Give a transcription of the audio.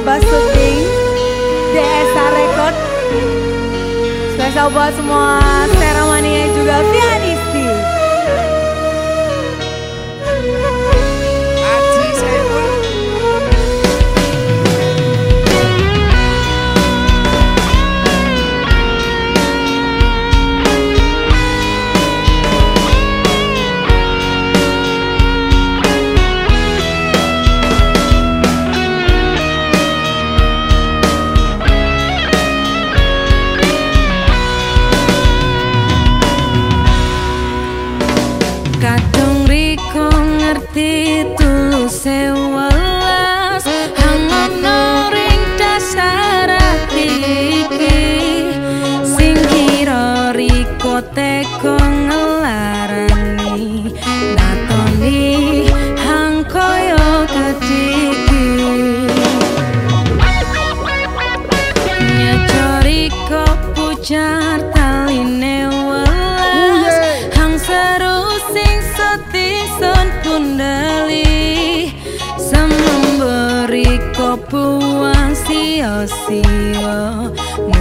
Basuki DSA Record. Spesial buat semua seremoninya juga Vianis. Vianisti ngerti tulus sewelas hangono ring dasar ati iki. Sing kira riko teko ngelarani. Natoni hang koyo ketiki nyacori kok pujar puan see, sio